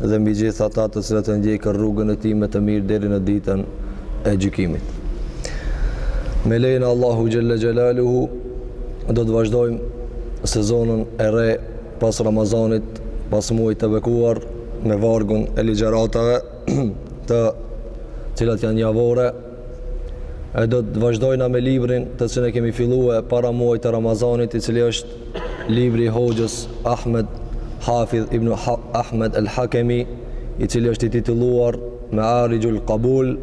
dhe mbi gjithë ata të cilët e ndjekin rrugën e tij me të mirë deri në ditën e gjykimit. Me lejen e Allahut xhelle xhelaluhu, do të vazhdojmë sezonën e re pas Ramazanit, pas muajit të bekuar me vargun e ligjëratave të cilat janë javore, e do të vazhdojna me librin të cilin e kemi fillue para muajit të Ramazanit i cili është libri i hoxhës Ahmed Hafidh ibn Ahmed el Hakemi i cili është i titulluar Mearixhul Kabul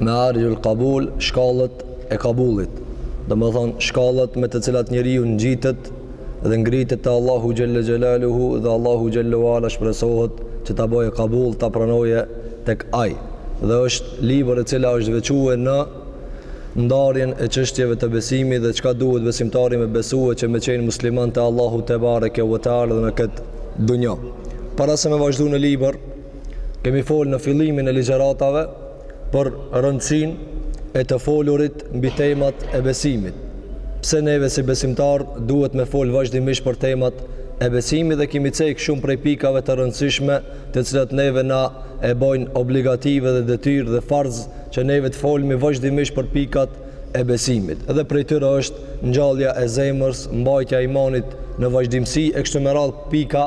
Mearixhul Kabul shkallët e Kabulit domethënë shkallët me të cilat njeriu ngjitet dhe ngritet te Allahu xhelle xhelaluhu dhe Allahu xhelle u ala shpresohet që ta bëjë kabul ta pranoje tek Ai dhe është libër e cila është veçue në ndarjen e çështjeve të besimit dhe çka duhet besimtari me besue që me qenë musliman te Allahu tebareke u teala dhe në këtë dunja para se me vazhdu në libër kemi fol në fillimin e ligjëratave për rëndësinë e të folurit mbi temat e besimit. Pse neve si besimtar duhet me fol vazhdimisht për temat e besimit dhe kemi cek shumë prej pikave të rëndësishme të cilat neve na e bojnë obligative dhe detyrë dhe farz që neve të folmi vazhdimisht për pikat e besimit. Dhe prej tyre është ngjallja e zemërs, mbajtja e imanit në vazhdimësi e kështu me radhë pika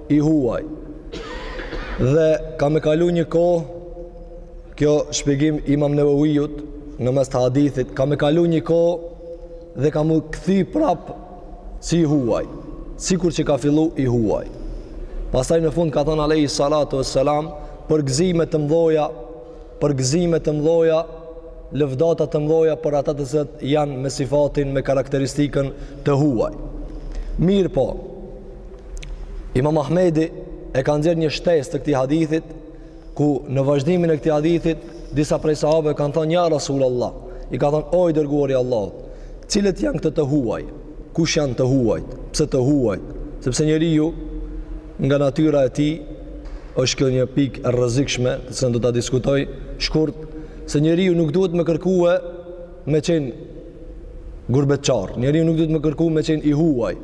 i huaj. Dhe ka me kalu një kohë, ky është shpjegim i imam Neveviut, në mes të hadithit, ka me kalu një kohë dhe ka m'u kthy prap si i huaj, sikur që ka fillu i huaj. Pastaj në fund ka thonë alejhi salatu ue selam, përgëzime të mdhoja, përgëzime të mdhoja, lëvdata të mdhoja për ata të cilët janë me sifatin, me karakteristikën të huaj. Mirëpo, Imam Ahmedi e ka nxjerr një shtesë të këtij hadithit ku në vazhdimin e këtij hadithit disa prej sahabëve kanë thonë ja Rasulullah, i kanë thonë o i dërguari i Allahut, cilët janë këta të huaj? Kush janë të huajt? Pse të huajt? Sepse njeriu nga natyra e tij është kjo një pikë e rrezikshme, të cilën do ta diskutoj shkurt, se njeriu nuk duhet me kërkue me qenë gurbetçar. Njeriu nuk duhet me kërkue me qenë i huaj.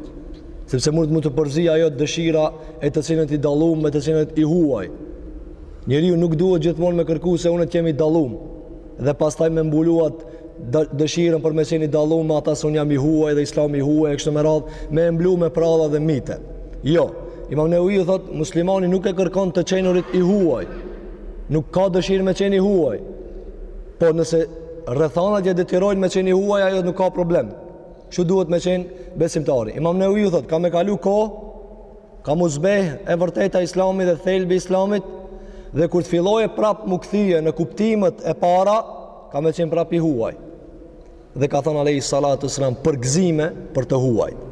Sepse mundet, mund t'u përzi ajo dëshira e të qenët i dallum me të qenurit i huaj. Njeriu nuk duhet gjithmonë me kërku se unë të jem i dallum dhe pastaj me mbulu atë dëshirën për me qenë i dallum me ata se unë jam i huaj dhe islami i huaj e kështu me radhë me e mblu me pralla dhe mite. Jo, imam Neveviu thotë, muslimani nuk e kërkon të qenurit i huaj, nuk ka dëshirë me qenë i huaj, por nëse rrethanat ia detyrojnë me qenë i huaj, ajo nuk ka problem. Kështu duhet me qenë besimtari. Imam Neveviu thotë, ka me kalu kohë, ka m'u zbeh e vërteta e islamit dhe thelbi i islamit, dhe kur të fillojë prap m'u kthy në kuptimet e para, ka me qenë prap i huaj. Dhe ka thonë alejhi salatu ve selam, përgzime për të huajt.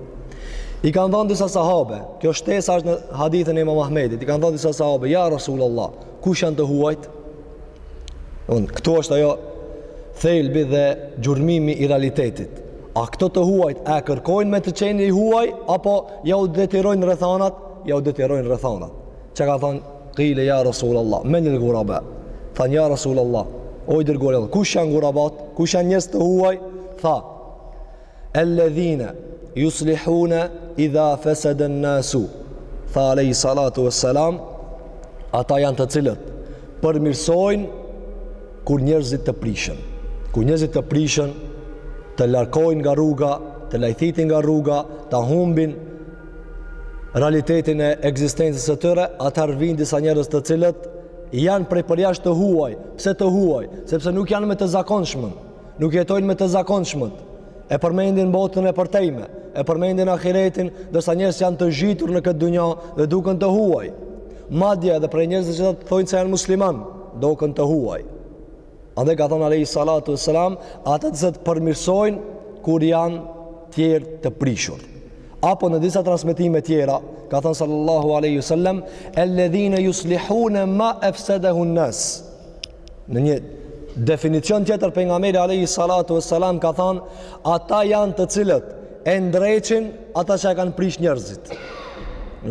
I kanë thonë disa sahabe, kjo shtesa është në hadithin e Imam Ahmedit, i kanë thonë disa sahabe, ja Rasulullah, kush janë të huajt? Unë, këtu është ajo thelbi dhe gjurmimi i realitetit. A këto të huajt e kërkojnë me qenë i huaj, apo jau detyrojnë rrethanat? Jau detyrojnë rrethanat. Që ka thonë, kile ja Rasul Allah, menil gurabe. Thanë ja Rasul Allah, o i dërguari i Allahut, kush janë gurabat, kush janë njerëz të huaj? Tha, Alladhina yuslihuna idha fasada an-nasu. Tha alayhi salatu wassalam, ata janë të cilët përmirësojnë kur njerëzit të prishën. Kur njerëzit të prishën, të largohen nga rruga, të lajthitin nga rruga, ta humbin realitetin e ekzistencës së tyre, atëherë vijnë disa njerëz të cilët janë prej përjashta të huaj. Pse të huaj? Sepse nuk janë me të zakonshmën. Nuk jetojnë me të zakonshmët, e përmendin botën e përtejme, e përmendin ahiretin, ndërsa njerëzit janë të zhytur në këtë dunja dhe duken të huaj. Madje edhe prej njerëzve që thojnë se janë muslimanë, duken të huaj. Andaj ka thonë alejhi salatu ve selam, ata të cilët përmirësojnë kur janë tjerët të prishur. Apo në disa transmetime tjera, ka thonë sallallahu aleyhi sallam, eledhine juslihune ma efsedehun nasu, Në një definicion tjetër pejgamberi alejhi salatu ve selam ka thanë ata janë të cilët e ndreqin atë që e kanë prish njerëzit.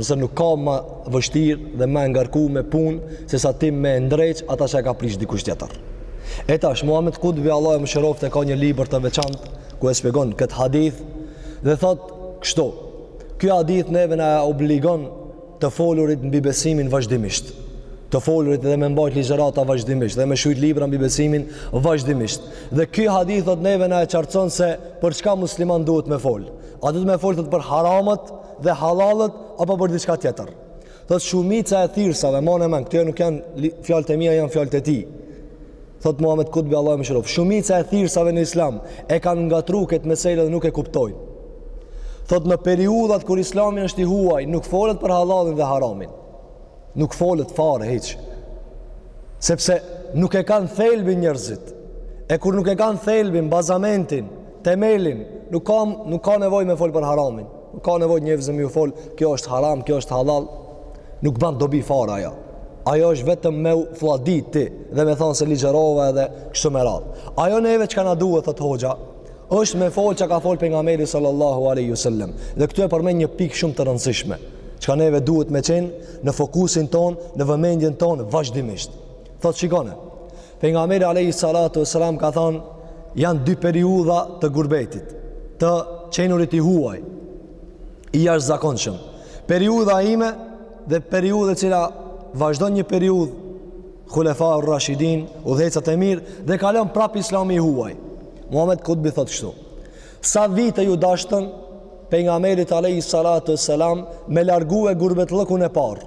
Se nuk ka ma vështirë dhe ma e ngarku me punë sesa ti me ndreq atë që e ka prish dikush tjetër. E tash, Muhammed Kutbi, Allahu e mëshiroftë, ka një libër të veçantë ku e shpjegon këtë hadith dhe thotë kështu, ky hadith neve na e obligon të folurit mbi besimin vazhdimisht, të folurit dhe me mbajt ligjërata vazhdimisht dhe me shkrujt libra mbi besimin vazhdimisht. Dhe ky hadith thotë neve na e qartëson se për çka muslimani duhet me fol. A duhet me fol thotë për haramet dhe hallallet apo për diçka tjetër. Thotë shumica e thirrësave, mani mend, këto nuk janë fjalët e mia, janë fjalët e tij. Thotë Muhammed Kutbi Allahu e mëshiroftë, shumica e thirrësave në Islam e kanë ngatërru këtë mesele dhe nuk e kuptojnë. Thotë në periudhat kur Islami është i huaj, nuk folet për hallallin dhe haramin. Nuk folet fare hiç. Sepse nuk e kanë thelbin njerëzit. E kur nuk e kanë thelbin, bazamentin, temelin, nuk ka nuk ka nevojë me fol për haramin. Ka nevojë njerëzve me ju fol, kjo është haram, kjo është halal. Nuk ban dobi fare ajo. Ajo është vetëm me u flladit ti dhe me thanë se ligjërova edhe kështu me radhë. Ajo neve çka na duhet thotë hoxha, është me fol çka ka fol pejgamberi sallallahu alaihi wasallam. Dhe këtu e përmend një pikë shumë të rëndësishme, çka neve duhet me qenë në fokusin tonë, në vëmendjen tonë vazhdimisht. Thotë shikone, Pejgamberi alayhi salatu wasalam ka thanë janë dy periudha të gurbetit, të qenurit i huaj, i jashtëzakonshëm. Periudha ime dhe periudha e cila vazhdon një periudhë Khulefa Rashidin, udhëheqësat e mirë dhe kalon prap Islami i huaj. Muhammed Kutbi thotë kështu: Sa vite ju dashtën pejgamberit alayhi salatu wasalam me largue gurbetllëkun e parë?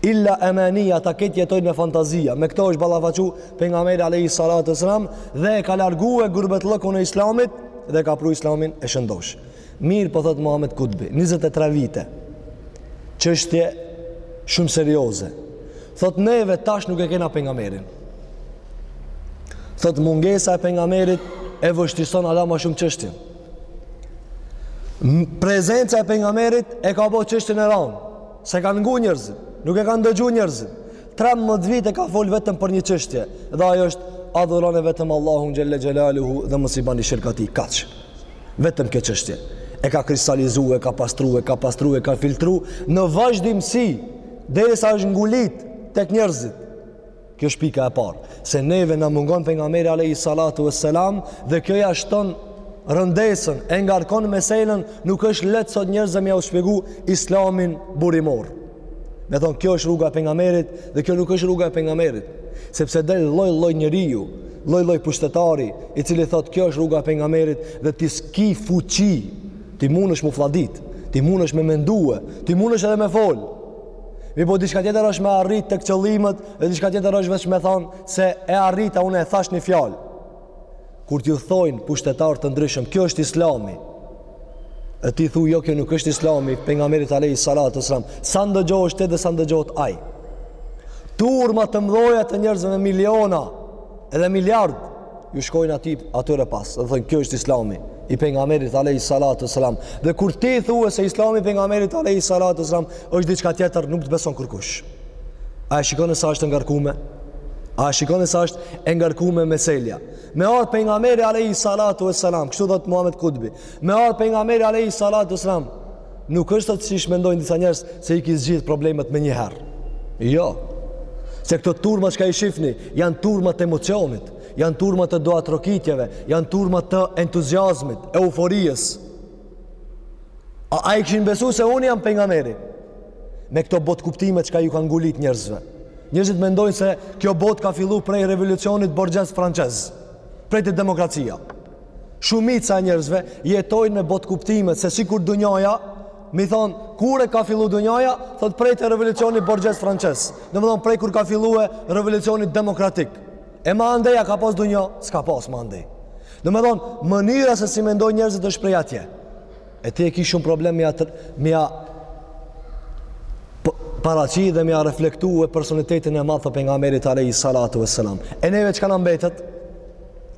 Illa emanije ata këta jetojnë me fantazia. Me këto është ballafaqu pejgamberi alayhi salatu wasalam dhe e ka largue gurbetllëkun e islamit dhe e ka pru islamin e shëndoshë. Mirëpo thotë Muhammed Kutbi, 23 vite. Çështje shumë serioze. Thotë neve tash nuk e kena pejgamberin. Thotë mungesa e pejgamberit e vështirëson ala ma shumë çështjen. Prezenca e pejgamberit e ka bo çështjen e randë. S'e kanë ngu njerëzit, nuk e kanë dëgju njerëzit. 13 vite ka fol vetëm për një çështje, dhe ajo është adhuroni vetëm Allahun xhelle xhelaluhu dhe mos i bani shirk atij. Kaq. Vetëm kjo çështje e ka kristalizu, e ka pastru, e ka pastru, e ka filtru në vazhdimësi derisa është ngulit tek njerëzit. Kjo është pika e parë, se neve na mungon pejgamberi alayhi salatu vesselam dhe kjo ja shton rëndesën e ngarkon meselën, nuk është lehtë sot njerëzve me jau shpjegu islamin burimor. Me thonë, kjo është rruga e pejgamberit dhe kjo nuk është rruga e pejgamberit, sepse del lloj-lloj njeriu, lloj-lloj pushtetari, i cili thotë kjo është rruga e pejgamberit dhe ti s'ki fuqi, ti mundesh m'u flladit, ti mundesh me mendue, ti mundesh edhe me folë. Mirëpo diçka tjetër është me arrit tek qëllimet dhe diçka tjetër është veç me thanë se e arrita unë e thash një fjalë. Kur t'ju thojnë pushtetarë të ndryshëm, kjo është islami. E ti thu, jo kjo nuk është islami, i pejgamberit alayhi salatu wasalam, sa ndëgjohesh ti dhe sa ndëgjohet ai. Turma të mdhaja të njerëzve me miliona edhe miliarda ju shkojnë aty atyre pas dhe thojnë kjo është islami i pejgamberit alayhi salatu selam dhe kur ti thua se islami i pejgamberit alayhi salatu selam është diçka tjetër nuk të beson kurkush a e shikon sa është e ngarkume a e shikon sa është e ngarkume meselja me ardh pejgamberi alayhi salatu selam kështu thotë Muhammed Kutbi me ardh pejgamberi alayhi salatu selam nuk është se siç mendojnë disa njerëz se i kish zgjidh problemet menjëherë jo se këto turma çka i shifni janë turma të emocionit Janë turma të duartrokitjeve, janë turma të entuziazmit, euforijës. A, a i kishin besu se unë jam pejgamberi me këto botëkuptime çka ju kanë ngulit njerëzve. Njerëzit mendojnë se kjo botë ka fillu prej revolucionit borgjez francez, prej te demokracia. Shumica e njerëzve jetojnë me botëkuptime se sikur dunjaja, me i thonë, kur ka fillu dunjaja, thotë prej te revolucionit borgjez francez. Domethonë, prej kur ka fillue revolucionit demokratik. E ma andej a ka pas dunja? S'ka pas ma andej. Domethonë, mënyra se si mendojnë njerëzit është prej atje. E ti e ki shumë problem me atër, me ja paraqit dhe me ja reflektue personalitetin e madh të pejgamberit alejhi salatu ue selam. E neve çka na mbetet?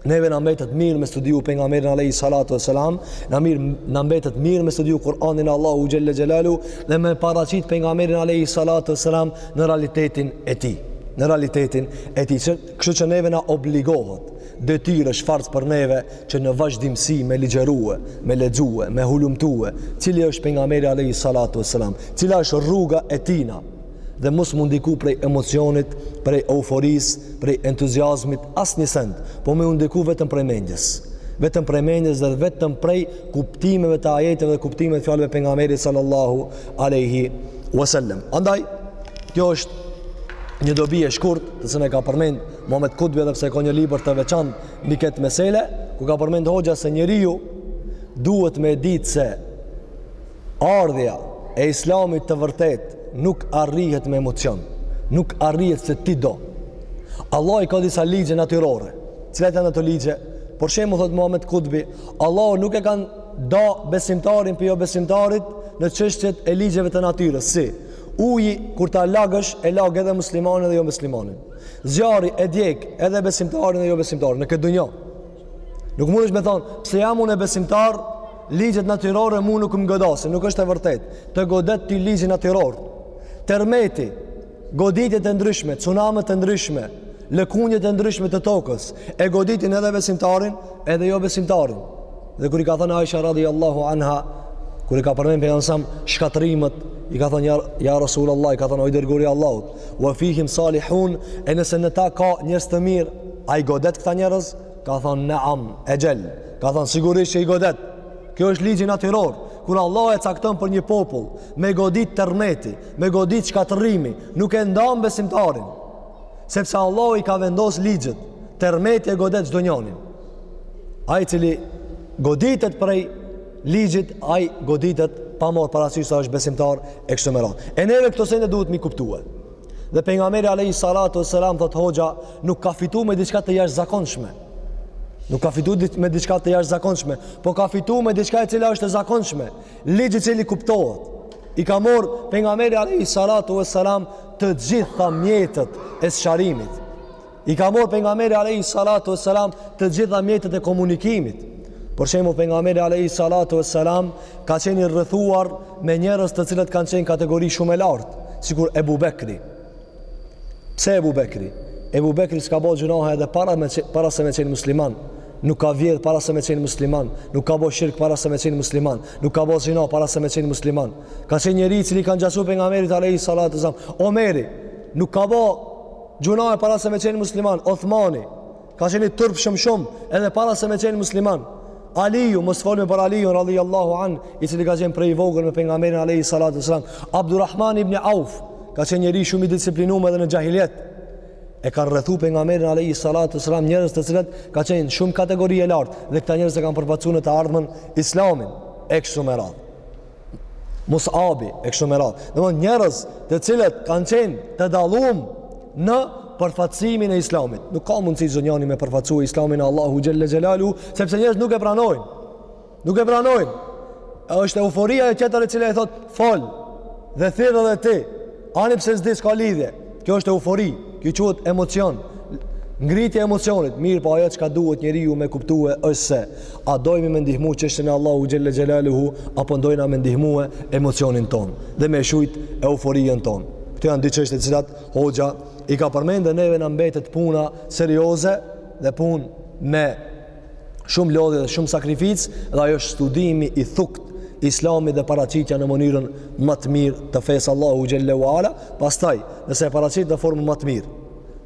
Neve na mbetet mirë me studiu pejgamberin alejhi salatu ue selam, na, mirë, na mbetet mirë me studiu Kur'anin Allahu Xhel-le Xhelaluhu dhe me paraqit pejgamberin alejhi salatu ue selam në realitetin e tij. Në realitetin e tij, kështu që neve na obligohet, detyrë është farz për neve që në vazhdimësi me ligjërue, me lexue, me hulumtue, cili është pejgamberi alayhi salatu wasalam, cila është rruga e tina dhe mos me u ndiku prej emocionit, prej euforisë, prej entuziazmit asnjë send, po me u ndiku vetëm prej mendjes vetëm prej mendjes dhe vetëm prej kuptimeve të ajeteve dhe kuptimeve të fjalëve pejgamberit sallallahu alaihi wasallam. Andaj Kjo është një dobi e shkurt, të cilën e ka përmend Muhamed Kutbi edhe pse ka një libër të veçantë mbi këtë mesele, ku ka përmend hoxha se njeriu duhet me ditë se ardhja e islamit të vërtetë nuk arrihet me emocion, nuk arrihet se ti do. Allahu i ka disa ligje natyrore. Cilat janë ato ligje? Për shembull thotë Muhamed Kutbi, Allahu nuk e ka nda besimtarin prej jobesimtarit në çështjet e ligjeve të natyrës, si? Uji kur ta lagësh e lag edhe muslimanin dhe jomuslimanin. Zjarri e djeg edhe besimtarin dhe jobesimtarin në këtë dunja. Nuk mundesh me thonë, pse jam unë besimtar, ligjet natyrore mua nuk më godasin, nuk është e vërtetë. Të godet ti ligji natyror. Tërmeti, goditjet e ndryshme, cunamet e ndryshme, lëkundjet e ndryshme të tokës, e goditin edhe besimtarin, edhe jobesimtarin. Dhe kur i ka thënë Aisha radhiyallahu anha, kur i ka përmend pejgamberi sam shkatërrimet, i ka thënë ja, ja Rasulullah, i ka thënë o i dërguri Allahut, wa fihim salihun, e nëse në ta ka njerëz të mirë, a i godet këta njerëz, ka thënë na'am, exhel, ka thënë sigurisht që i godet. Kjo është ligji natyror. Kur Allahu e cakton për një popull, me godit tërmeti, me godit shkatërrimi, nuk e ndan besimtarin. Sepse Allahu i ka vendos ligjet, tërmeti e godet çdo njonin. Ai i cili goditet prej ligjit, ai goditet pa marrë parasysh sa është besimtar e kështu me radhë. E neve këto sende duhet mi kuptue. Dhe pejgamberi alayhi salatu wassalam thotë hoxha nuk ka fitu me diçka të jashtëzakonshme. Nuk ka fitu me diçka të jashtëzakonshme, po ka fitu me diçka e cila është e zakonshme. Ligj i cili kuptohet, i ka marrë pejgamberi alejhi salatu ue selam të gjitha mjetet e sqarimit. I ka marrë pejgamberi alejhi salatu ue selam të gjitha mjetet e komunikimit. Për shembull pejgamberi alejhi salatu ue selam ka qenë i rrethuar me njerëz të cilët kanë qenë kategori shumë e lartë, sikur Ebu Bekri. Pse Ebu Bekri? Ebu Bekri s'ka bo gjynahe edhe para, me, para se me qenë musliman. Nuk ka vjedhë para se me qenë musliman. Nuk ka bo shirk para se me qenë musliman. Nuk ka bo zina para se me qenë musliman. Ka qenë njeri i cili i ka ngjasu pejgamberit alejhi salatu ue selam. Omeri, nuk ka bo gjynahe para se me qenë musliman. Othmani, Ka qenë i turpshëm shumë edhe para se me qenë musliman. Aliju, mos folmi për Alijun, radijallahu anh, i cili ka qenë prej i vogël me pejgamberin alejhi salatu ue selam. Abdurrahman ibn Auf, ka qenë njeri shumë i disiplinum edhe në xhahilijet. E kanë rrethu pejgamberin alejhi salatu ue selam njerëz të cilët ka qenë shumë kategori e lartë dhe këta njerëz e kanë përfaqsu në të ardhmen islamin, e kështu me radhë. Musabi e kështu me radhë. Do njerëz të cilët kanë qenë të dallum në përfaqësimin e Islamit. Nuk ka mundësi çdonjani me përfaqësu Islamin e Allahut xhelle xhelaluhu, sepse njerëzit nuk e pranojnë. Nuk e pranojnë. Është euforia e tij atëherë e cila i thotë fol dhe thirr edhe ti. Ani pse s'di s'ka lidhje. Kjo është eufori, kjo quhet emocion. Ngritje e emocionit, mirëpo ajo çka duhet njeriu me kuptue është se a dojmi me ndihmu çështjen e Allahut xhelle xhelaluhu apo dojna me ndihmue emocionin tonë dhe me shujt euforinë tonë. Këto janë dy çështje të cilat hoxha i ka përmendë neve na mbetet puna serioze dhe punë me shumë lodhje dhe shumë sakrificë dhe ajo është studimi i thuktë i islamit dhe paraqitja në mënyrën ma të mirë të fesë së Allahut xhelle ue ala, pastaj, nëse e paraqit në formë ma të mirë,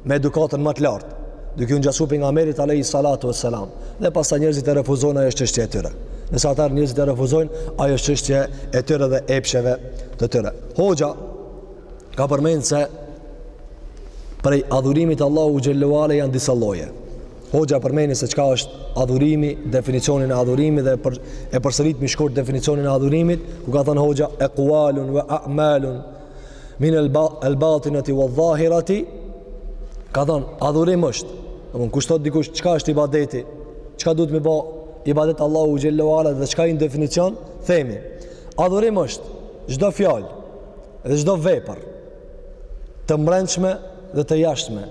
me edukatën ma të lartë, duke iu ngjasu pejgamberit alejhi salatu ue selam, dhe pastaj njerëzit e refuzojnë ajo është çështje e tyre. Nëse atëherë njerëzit e refuzojnë, ajo është çështje e tyre dhe epsheve të tyre. Hoxha ka përmend se prej adhurimit të Allahut xhelle ue ala janë disa lloje. Hoxha përmendi se çka është adhurimi, definicionin e adhurimit dhe për, e përsëritmi shkurt definicionin e adhurimit, ku ka thënë hoxha ekualun ue a'malun min el batinati uedh dhahirati, ka thënë adhurim është, dhe mund kush thotë dikush çka është ibadeti, çka duhet mi ba ibadet Allahut xhelle ue ala dhe çka hin në definicion, themi, adhurim është çdo fjalë dhe çdo vepër, të mbrendshme dhe të jashtme,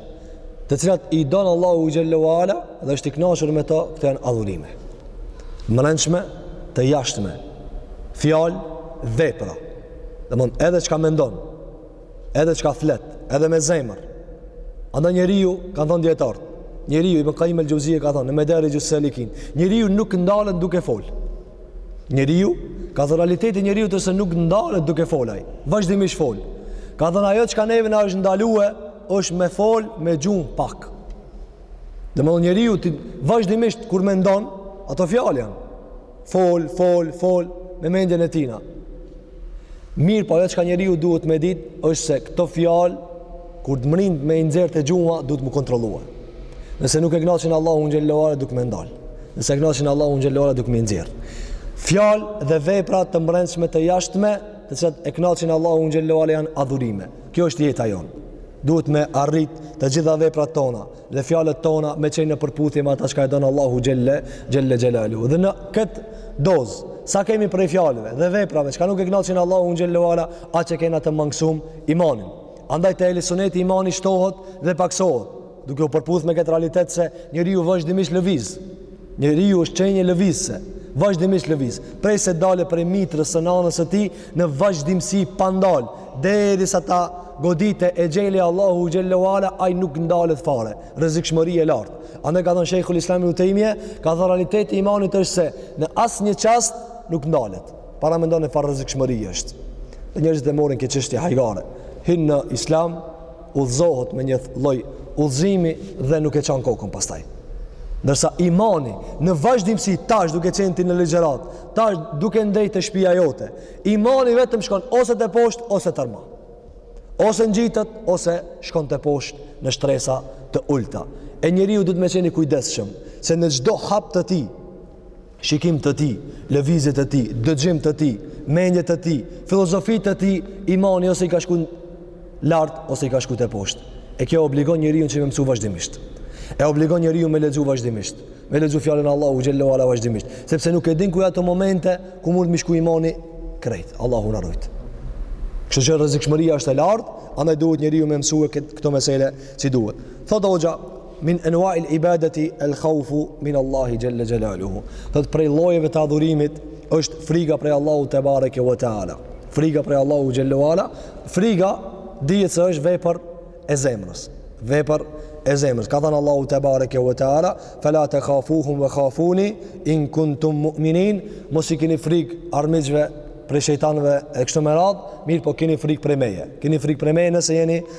të cilat i don Allahu xhallahu ala dhe është i kënaqur me to, këto janë adhurime. Mbrendshme, të jashtme, fjalë, vepra. Domethon edhe çka mendon, edhe çka flet, edhe me zemër. Andaj njeriu, kanë thënë dijetarët, njeriu, Ibn Kajim el Xhevzije ka thënë në Medarixhus Salikin, njeriu nuk ndalet duke folë. Njeriu, ka thënë realiteti i njeriut është se nuk ndalet duke folë ai. Vazhdimisht fol. Ka thënë ajo çka neve na është ndalue, është me fol me gjuhë pak. Domethënë njeriu vazhdimisht kur mendon, ato fjalë janë. Fol, fol, fol me mendjen e tina. Mirëpo ajo çka njeriu duhet me dit është se këto fjalë kur të mrind me i nxjerrë te gjuha duhet me u kontrollu. Nëse nuk e kënaqin Allahun xhelle ue ala duhet me ndal. Nëse e kënaqin Allahun xhelle ue ala duhet me i nxjerr. Fjalë dhe vepra të mbrendshme të jashtme, të cilat e kënaqin Allahun xhelle ue ala janë adhurime. Kjo është jeta jonë. Duhet me arrit të gjitha veprat tona. dhe fjalët tona me qenë në përputhje me atë çka e don Allahu xhelle xhelaluhu. Dhe në këtë dozë, sa kemi prej fjalëve dhe veprave, çka nuk e kënaqin Allahun xhelle ue ala, aq e kena të mangësum imanin. Andaj te ehli suneti imani shtohet dhe paksohet, duke u përputhë me këtë realitet se njeriu vazhdimisht lëviz. Njeriu është qenie lëvizëse, vazhdimisht lëviz. Prej se del prej mitrës së nanës së tij në vazhdimësi pa ndal derisa ta goditë exheli Allahu xhelle ue ala ai nuk ndalet fare rrezikshmëri e lartë andaj ka thënë shejhul islam ibn tejmije ka thënë realiteti i imanit është se në asnjë çast nuk ndalet paramendone çfarë rrezikshmëri është dhe njerëzit e marrin këtë çështje hajgare hin në islam udhëzohet me një lloj udhëzimi dhe nuk e çan kokën pastaj. Ndërsa imani në vazhdimësi tash duke qenë ti në ligjëratë, tash duke ndejt te shpia jote, imani vetëm shkon ose teposhtë ose tërma. Ose ngjitet, ose shkon teposhtë në shtresa të ulta. E njeriu duhet me qenë i kujdesshëm, se në çdo hap të tij, shikim të tij, lëvizje të tij, dëgjim të tij, mendje të tij, filozofi të tij, imani ose i ka shku lart ose i ka shku teposhtë. E kjo obligon njeriun që me mësu vazhdimisht. E obligon njeriun me lexu vazhdimisht, me lexu fjalën e Allahut xhelle ue ala vazhdimisht, sepse nuk e din ku janë ato momente ku mundet me i shku imani krejt. Allahu na ruajt. Kështu që rrezikshmëria është e lartë, andaj duhet njeriu me mësu këto mesele si duhet. Thotë hoxha, Min enuail ibadeti el khaufu min Allahi xhelle xhelaluhu. Thotë prej llojeve të adhurimit është friga prej Allahu tebareke ve teala. Friga prej Allahu xhelle ala. Friga dihet se është vepër e zemrës. Vepër e zemrës. Ka thënë Allahu tebareke ve teala. Fela tekhafuhum ve khafuni in kuntum mu'minin. Mos i keni frig armiqve prej shejtanëve e kështu me radhë, mirëpo keni frikë prej meje. Keni frikë prej meje nëse jeni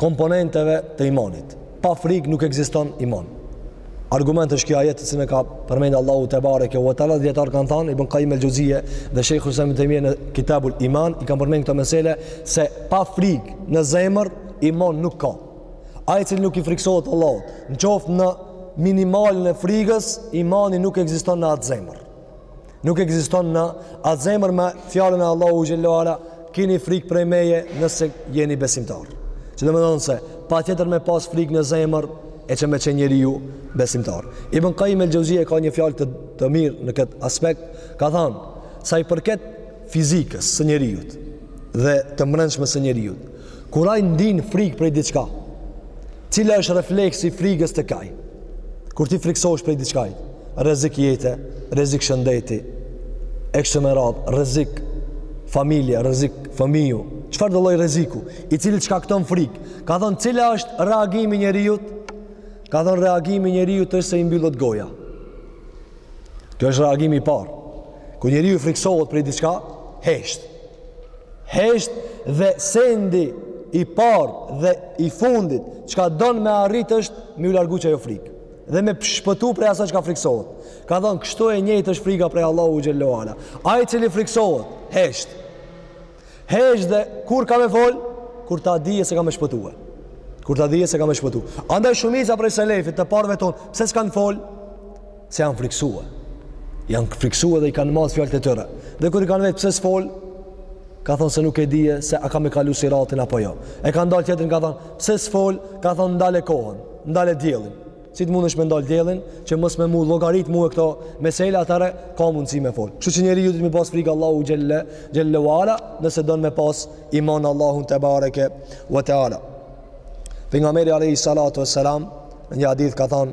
komponenteve të imanit. Pa frikë nuk ekziston iman. Argument është kjo ajet të cilën e ka përmendë Allahu tebareke ue teala dijetarët kanë thënë Ibn Qayyim el-Xheuzije dhe Shejhul Islam Ibn Tejmije në Kitabul Iman i kanë përmendë këto mesele se pa frikë në zemër iman nuk ka. Ai i cili nuk i friksohet Allahut, në qoftë në minimalin e frigës, imani nuk ekziston në atë zemër. Nuk ekziston në atë zemër me fjalën e Allahu xhelle ue ala, kini frikë prej meje nëse jeni besimtar. Që do me thonë se patjetër me pas frikë në zemër e që me qenë njeriu besimtar. Ibn Qayyim el-Xheuzije ka një fjalë të të mirë në këtë aspekt, ka thënë sa i përket fizikës së njeriut dhe të mbrendshmes së njeriut. Kur ai ndin frikë prej diçka, cila është refleksi i frikës te ai? Kur ti frikësohesh prej diçkaje, rrezik jete, rrezik shëndeti, e kështu me radh, rrezik familje, rrezik fëmiu, çfarëdo lloj rreziku, i cili shkakton frikë? Ka thon cila është reagimi i njeriut? Ka thon reagimi i njeriut është se i mbyllet goja. Kjo është reagimi i parë. Kur njeriu frikësohet prej diçka, hesht. Hesht dhe sendi i parë dhe i fundit, çka don me arrit është me iu largu ajo frikë dhe me shpëtu prej asaj çka frikësohet. Ka thonë, kështu e njëjtë është frika prej Allahu xhelle ue ala. Ai i cili frikësohet, hesht. Hesht dhe kur ka me folë, kur ta dije se ka me shpëtue. Kur ta dhije se ka me shpëtu. Andaj shumica prej selefit të parëve tonë, pse s'kanë folë? Se janë frikësue. Janë frikësue dhe i kanë masë fjallët e tëre. Dhe kër i kanë vetë pëse s'fol, ka thonë se nuk e dije se a ka me kalu siratin apo jo. E ka ndalë tjetërin, ka thonë, pse s'fol, ka thonë ndale kohën, ndale diellin. Si të mundesh me ndalë diellin, që mos me m'u llogarit mu e këto mesele atëherë, ka mundësi me fol. Kështu që njeriu duhet me pas frikë Allahun xhelle, xhelle ue ala, nëse donë me pas iman Allahun tebareke ue teala. Pejgamberi a.s. në një hadith ka thonë,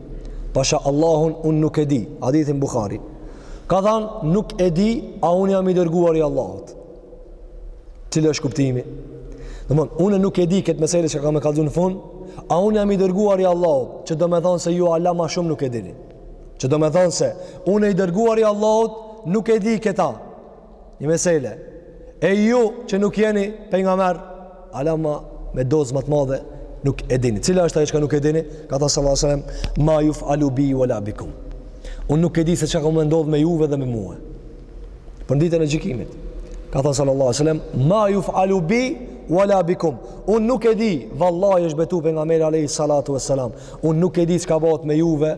Pasha Allahun unë nuk e di, hadithi n'Buhari. Ka thënë nuk e di, a unë jam i dërguar i Allahut. Cili është kuptimi? Domthon, unë nuk e di këtë mesele që kam me kallzu në fund, a unë jam i dërguar i Allahut, që do me thonë se ju ala ma shumë nuk e dini. Që do me thonë se unë i dërguar i Allahut nuk e di këta. Një mesele. E ju që nuk jeni pejgamber, ala ma me dozë më të madhe nuk e dini. Cila është ajo çka nuk e dini? Ka thënë sallallahu alajhi wasallam, "Ma yuf alu bi wala bikum." Unë nuk e di se çka ka me ndodh me juve dhe me mua. Për në ditën e gjykimit. Ka thënë sallallahu alajhi wasallam, "Ma yuf alu bi wala bikum." Unë nuk e di, vallahi është betu pejgamberi alayhi salatu wasalam. Unë nuk e di çka bëhet me juve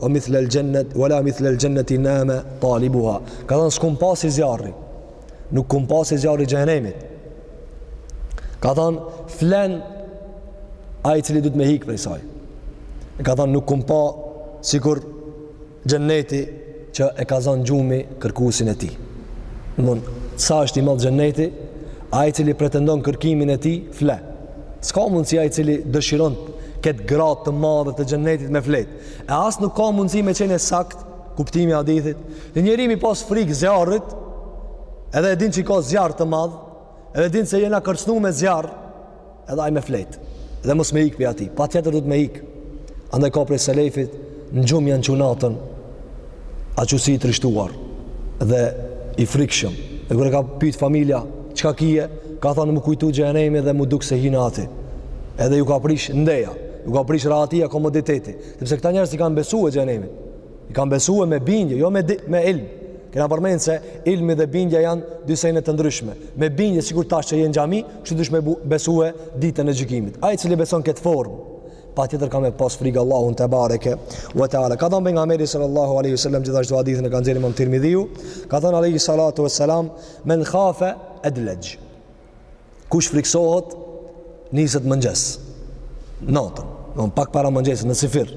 o mithl el jennet wala mithl el jennet nama talibuha ka thënë s'kam pa si zjarri nuk kam pa si zjarri xhehenemit ka thënë flen ai i cili duhet me hik prej saj e ka thënë nuk kam pa sikur xhenneti që e ka zënë gjumi kërkuesin e tij do të thonë sa është i madh xhenneti ai i cili pretendon kërkimin e tij fle s'ka mundsi ai i cili dëshiron këtë gradë të madhe të xhennetit me fjet E as nuk ka mundësi me qenë i sakt kuptimi i hadithit. Një njeri me i pas frikë zjarrit, edhe e din që ka zjarr të madh, edhe din se jena kërcënuar me zjarr, edhe ai me fjet. Dhe mos me ik pi atij. Patjetër duhet me ik. Andaj ka prej selefit në gjumë janë çu natën aq si i trishtuar dhe i frikshëm. Dhe kur e ka pyet familja, çka kije? Ka thënë m'u kujtu xhehenemi dhe m'u duk se hina aty. Edhe iu ka prish ndeja. Iu ka prish rahatia, komoditeti. Sepse këta njerëz i kanë besuar xhehenemit. I kanë besuar me bindje, jo me me ilm. Kena përmend se ilmi dhe bindja janë dy sene të ndryshme. Me bindje sikur tash që jeni n'xhami, kështu duhesh me besue ditën e gjykimit. Ai i cili beson këtë formë, patjetër ka me pas frikë Allahun te bareke u te ala. Ka thënë pejgamberi sallallahu alaihi wasallam gjithashtu hadithin e ka nxjerr Imam Tirmidhiu, ka thënë alaihi salatu wassalam men khafa adlaj. Kush friksohet, niset mëngjes. Natën, do pak para mëngjes, në syfyr.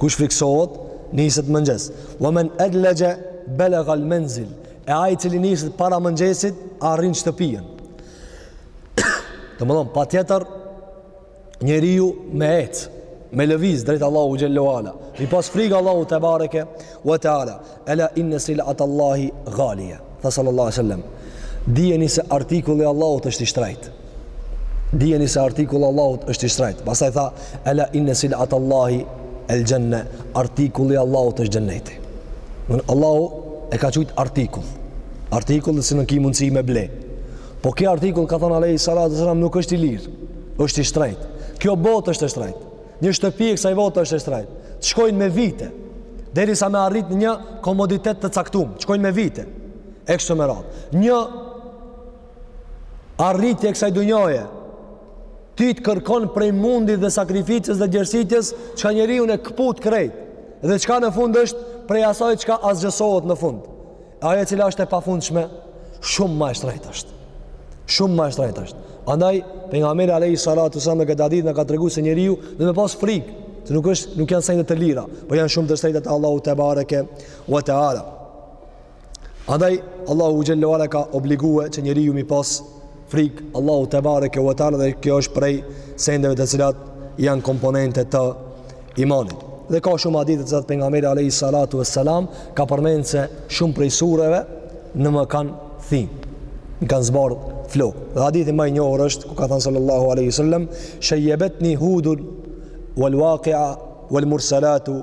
Kush friksohet, niset mëngjes. Wa men edlegje, belegal menzil. E ai cili niset para mëngjesit, arrin shtëpinë. Domethonë, patjetër, njeriu me ec, me lëviz drejt Allahu xhallahu ala. Me i pas frikë Allahu te bareke we te ala. Ela inna sil'at Allahi ghaliya. Tha sallallahu alaihi wasallam. Dijeni se artikulli Allahut është i shtrejtë. Dijeni se artikulli Allahut është i shtrejtë. Pastaj tha ela inna sil'at Allahi el janna. Artikulli Allahut është xheneti. Don Allahu e ka qujt artikull. Artikull që n'ki mundsi me ble. Po ky artikull ka thënë alejhi salatu wasalam nuk është i lirë, është i shtrejt. Kjo botë është e shtrejt. Një shtëpi e kësaj bote është e shtrejt. Të shkojnë me vite, derisa me arrit një komoditet të caktum, të shkojnë me vite. E kështu me radhë. Një arritje e kësaj dunjaje, ti të kërkon prej mundit dhe sakrificës dhe djersitjes, çka njeriun e këput krejt. Dhe çka në fund është prej asaj çka asgjësohet në fund. Ajo e cila është e pafundshme, shumë ma e shtrejtë është. Shumë ma e shtrejtë është. Andaj pejgamberi alayhi salatu sallam në këtë hadith na ka tregu se njeriu do me pas frikë, se nuk është nuk janë sende të lira, por janë shumë të shtrejta te Allahu tebareke we teala. Andaj Allahu xhallahu ala e ka obligue që njeriu mi pas frikë Allahun tebareke ue teala dhe kjo është prej sendeve të cilat janë komponente të imanit. Dhe ka shumë hadithe të cilat pejgamberi alayhi salatu vesselam ka përmend se shumë prej sureve më kanë thim, më kanë zbardh flok. Dhe hadithi ma i njohur është kur ka thanë sallallahu alaihi wasallam, "Shayyabtni hudun wal waqi'a wal mursalatu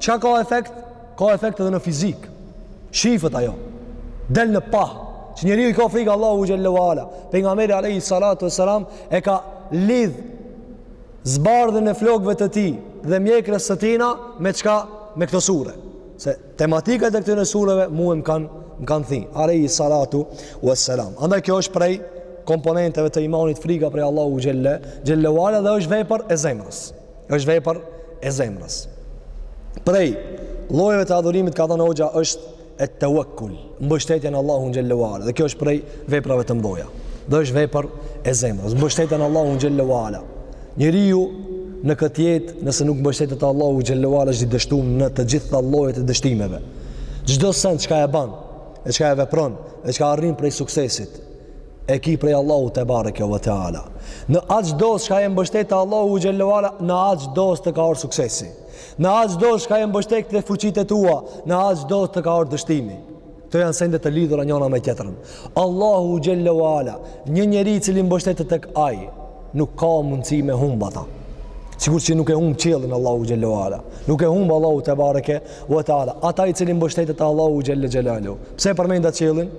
Çka ka efekt? Ka efekt edhe në fizik. Shifet ajo. Del në pah. Që njeriu i ka frikë Allahu xhelle ue ala. Pejgamberi alejhi salatu ve selam e ka lidh zbardhjen e flokve të tij dhe mjekrës së tina me çka me këto sure. Se tematika e këtyne sureve mua më kanë më kanë thi. Alejhi salatu ve selam. Andaj kjo është prej komponenteve të imanit frika prej Allahu xhelle ue ala dhe është vepër e zemrës. është vepër e zemrës. Prej llojeve të adhurimit ka thanë hoxha është et-tawakkul, mbështetja në Allahun xhallahu ala. Dhe kjo është prej veprave të mdhaja. Dhe është vepër e zemrës, mbështetja në Allahun xhallahu ala. Njeriu në këtë jetë, nëse nuk mbështetet te Allahu xhallahu ala, është i dështum në të gjitha llojet e dështimeve. Çdo send çka e ban, e çka e vepron, e çka arrin prej suksesit, e ki prej Allahu tebareke ve teala. Në atë dozë çka e mbështet te Allahu xhallahu ala, në atë dozë të ka ardhë suksesi. Në atë dozë çka e mbështet te fuqitë e tua, në atë dozë të ka ardhë dështimi. Këto janë sende të lidhura njana me tjetrën. Allahu xhallahu ala, një njeri i cili mbështetet tek Ai, nuk ka mundësi me humb ata. Sikur që nuk e humb qiellin Allahu xhallahu ala. Nuk e humb Allahu tebareke ve teala. Ata i cili mbështetet te Allahu xhelle xhelaluhu. Pse e përmenda qiellin?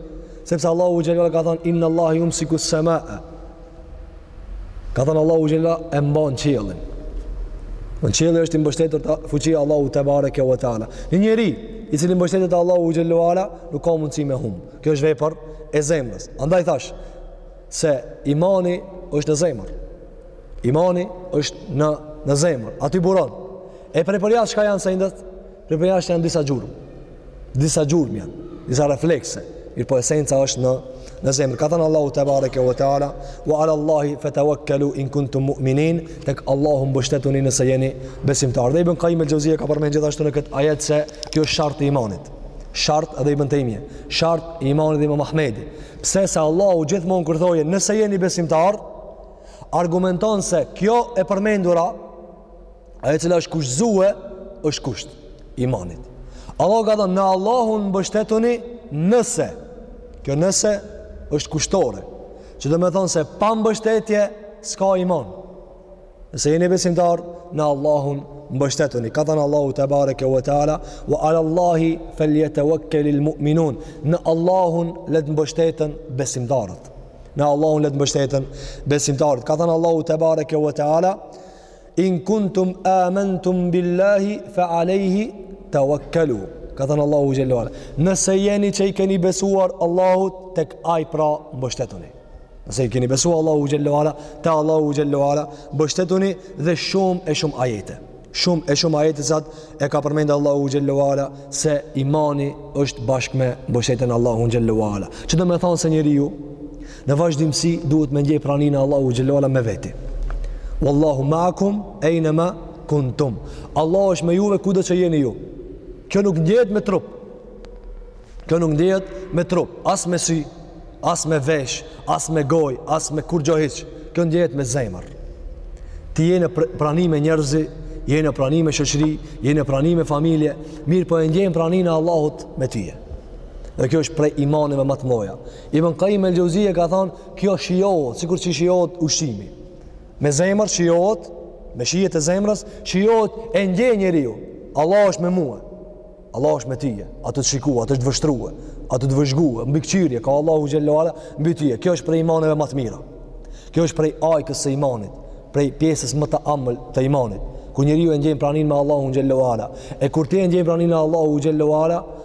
Sepse Allahu xhelle ue ala ka thonë, inna Allahe jumsikus sema. Ka thonë Allahu xhelle ue ala e mban qiellin. Qielli është i mbështetur te fuqia e Allahu tebareke ue teala. Një njeri, i cili mbështetet te Allahu xhelle ue ala, nuk ka mundësi me humb. Kjo është vepër e zemrës. Andaj thash, se imani është në zemër. Imani është në, në zemër. Aty buron. E prej përjashta çka janë sendet? Prej përjashta janë disa gjurmë. disa gjurmë janë, disa reflekse, mirëpo esenca është në, në zemër. Ka thënë Allahu tebareke ve teala, wa ala Allahi fe tewakkelu in kuntum mu'minin, tek Allahu mbështetuni nëse jeni besimtar. Dhe Ibn Kajim el Xheuzije ka përmend gjithashtu në këtë ajet se kjo është shart i imanit. Shart edhe Ibn Tejmije. Shart i imanit dhe imam Ahmedi. Pse se Allahu gjithmonë kur thojë nëse jeni besimtar, argumenton se kjo e përmendura, Ajo e cila është kushtëzue, është kusht i imanit. Allahu ka thënë, në Allahun mbështetuni nëse. Kjo nëse është kushtore. Që domethonë se pa mbështetje, s'ka iman. Nëse jeni besimtarë, në Allahun mbështetuni. Ka thënë Allahu tebareke ue teala, wa ala Allahi feljetewakkelil mu'minun. Në Allahun le të mbështeten besimtarët. Në Allahun le të mbështeten besimtarët. Ka thënë Allahu tebareke ue teala, In kuntum amantum billahi fa alayhi tawakkalu. Ka thënë Allahu xhel-le ue ala Nëse jeni që i keni besuar Allahut tek ai pra mbështetuni. Nëse i keni besuar Allahut xhel-le ue ala, te Allahu xhel-le ue ala mbështetuni dhe shumë e shumë ajete. Shumë e shumë ajete sa e ka përmendë Allahu xhel-le ue ala se imani është bashkë me mbështetjen n'Allahun xhel-le ue ala. Që domethonë se njeriu Në vazhdimësi duhet me ndje praninë e Allahut xhel-le ue ala me veti. Wallahu ma'akum ejne ma kuntum. Allahu është me juve kudo që jeni ju. Kjo nuk ndjehet me trup. Kjo nuk ndjehet me trup. As me sy, as me vesh, as me gojë, as me kurgjo hiç. Kjo ndjehet me zemër. Ti je në prani me njerëz, je në prani me shoqëri, je në prani me familje, mirëpo e ndjen praninë e Allahut me tye. Dhe kjo është prej imaneve ma të mdhaja. Ibn Qayyim el-Jauziyja ka thënë, kjo shijohet, sikur si shijohet ushqimi. Me zemër shijohet, me shijet e zemrës, shijohet e ndje njeriu. Allah është me mua. Allah është me tye. A tu t'shikue, a tu t'vështrue, a tu t'vëzhgue, mbikëqyrje, ka Allahu xhel-le ue ala, mbi tye. Kjo është prej imaneve ma të mira. Kjo është prej ajkës së imanit, prej pjesës më të amël të imanit. Kur njeriu e ndjen praninë me Allahun xhel-le ue ala. E kur ti e ndjen praninë me Allahun xhel-le ue ala,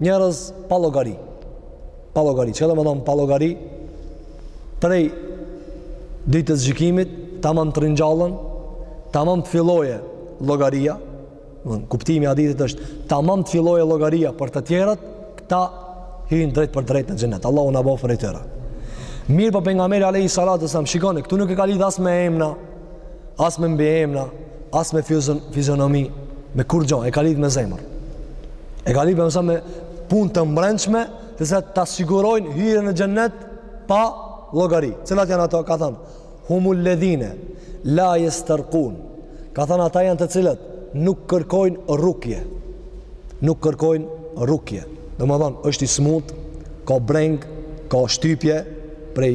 Njerëz pa llogari. Pa llogari, çka do me thonë pa llogari? Prej ditës së gjykimit, tamam të ringjallen, tamam të filloje llogaria. Von kuptimi i hadithit është tamam të filloje llogaria për të tjerët, këta hyjnë drejtpërdrejt në xhenet. Allahu na bëftë prej tyre. Mirëpo pejgamberi alayhi salatu selam shikoni, këtu nuk e ka lidh as me emna, as me mbiemna, as me fizionomi, me kurgjo, e ka lidhë me zemër. E ka lidhë me disa punë të mbrendshme, të cilat ta sigurojnë hyrjen në xhenet pa llogari. Cilat janë ato, ka thënë, humul-ledhine, la jesterkun, ka thënë ata janë të cilët, nuk kërkojnë rukje. Nuk kërkojnë rukje. Domethënë, është i smutë, ka brengë, ka shtypje, prej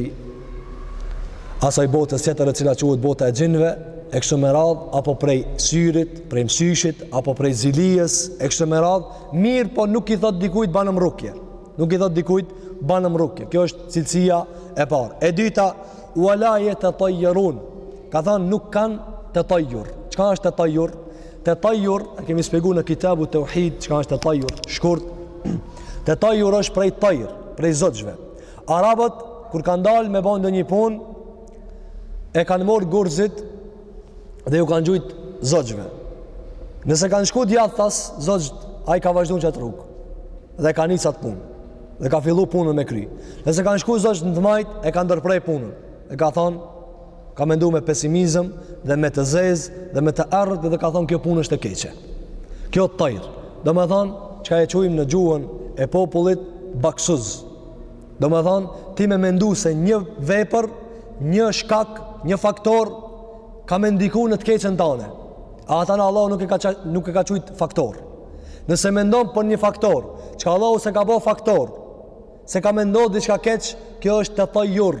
asaj botës tjetër e cila quhet bota e xhinëve e kështu me radh apo prej syrit, prej mësyshit apo prej zilijës e kështu me radh, mirëpo nuk i thot dikujt banëm rukje. Nuk i thot dikujt banëm rukje. Kjo është cilësia e parë. E dyta, ue la jetetajjerun. Ka thonë nuk kanë tetajjur. Qka është tetajjur? Tetajjur, e kemi shpjegu në Kitabu Teuhid, qka është tetajjur? Shkurt, tetajjur është prej tajr, prej zogjve. Arabët, kur kanë dalë me bo ndonjë punë, e kanë marrë gurzit dhe ju kanë gjujtë zogjve. Nëse kanë shku djathtas zogjt, ai ka vazhdu në qat rrugë dhe e ka nis qat punë dhe ka fillu punën me kry. Nëse kanë shku zogjt në të majtë, e ka ndërpre punën dhe ka thonë, Ka mendu me pesimizëm dhe me të zezë dhe me të errët dhe ka thonë kjo punë është e keqe. Kjo tajr. Domethonë, çka e quim në gjuhën e popullit, baksuz. Domethonë, ti me mendu se një vepër, një shkak, një faktor, ka me ndiku në të keqen tane. A ata Allahu nuk e ka, qa, nuk e ka quit faktor. Nëse mendon për një faktor, që Allahu s'e ka bo faktor, se ka me ndodh diçka keq, kjo është tetajjur.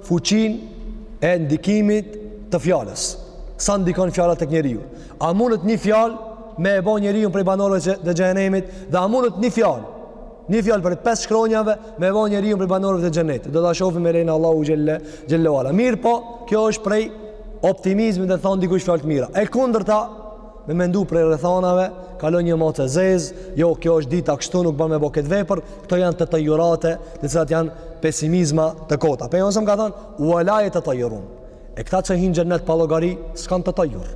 fuqinë e ndikimit të fjalës. Sa ndikon fjala tek njeriu? A mundet një fjalë me e bo njeriun prej banorëve të xhehenemit dhe a mundet një fjalë? Një fjalë prej pesë shkronjave me e bo njeriun prej banorëve të xhenetit. Do ta shohim me lejen e Allahut xhelle ue ala. Mirëpo, kjo është prej optimizmit të thonë dikush fjalë të mira. E kundërta Me mendu prej rrethanave, kalon një macë e zezë, jo kjo është dita kështu nuk bën me bë këtë vepër, këto janë tetajjurate, të cilat janë pesimizma të kota. Pejgamberi a.s. ka thënë, "Ue la jetetajjerun." E këta që hinë xhennet pa llogari, s'kanë tetajjur.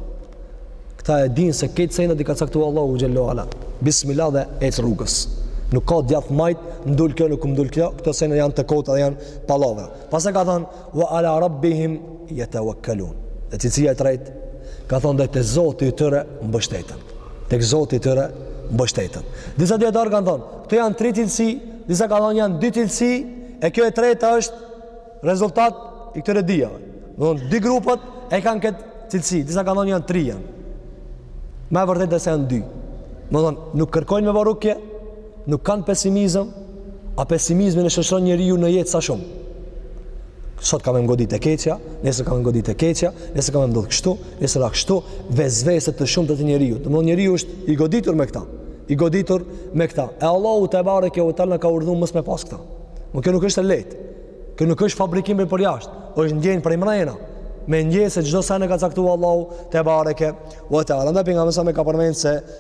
Këta e dinë se këto senet i ka caktu Allahu xhelle ue ala. Bismillah dhe ec rrugës. Nuk ka djath majt, m'dul kjo, nuk m'dul kjo, këto sene janë të kota dhe janë pallavra. Pastaj ka thënë, wa ala rabbihim yatawakkalun. Dhe cilësia e tretë ka thonë dhe te Zoti i tyre mbështeten. Tek Zoti i tyre mbështeten. Disa dijetarë kanë thonë, këto janë tri cilësi, disa kanë thonë janë dy cilësi, e kjo e treta është rezultat i këtyre dyjave. Do të thonë dy grupat e kanë këtë cilësi, disa kanë thonë janë tri janë. Ma e vërteta se janë dy. Do të thonë nuk kërkojnë me ba rukje, Nuk kanë pesimizëm, a pesimizmin e shoqëron njeriu në jetë sa shumë. Sot ka me m'godit e keqja, nesër ka me m'godit e keqja, nesër ka me m'ndodh kështu, nesër a kështu, vesvese të shumta te njeriu. Domethonë njeriu është i goditur me këta, i goditur me këta. E Allahu tebareke ue teala na ka urdhnu mos me pas këta. Po kjo nuk është e lehtë, kjo nuk është fabrikim prej jashtë, është ndjenjë prej mrejna me ndje se çdo sen e ka caktu Allahu tebareke ue teala ndaj pejgamberi a.s. e ka përmend se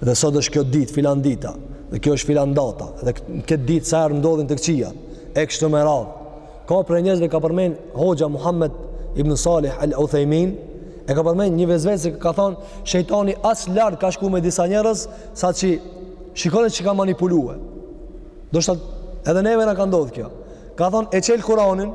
Dhe sot është kjo ditë, filan dita, dhe kjo është filan data, dhe në këtë ditë sa herë ndodhin të këqija, e kështu me radhë. Ka prej njerëzve, ka përmen Hoxha Muhammed ibn Salih al-Uthejmin, e ka përmen një vesves se ka thonë, shejtani aq larg ka shku me disa njerëz, saqë shikone që ka manipulue. Ndoshta edhe neve na ka ndodhë kjo. Ka thonë, e çel Kuranin,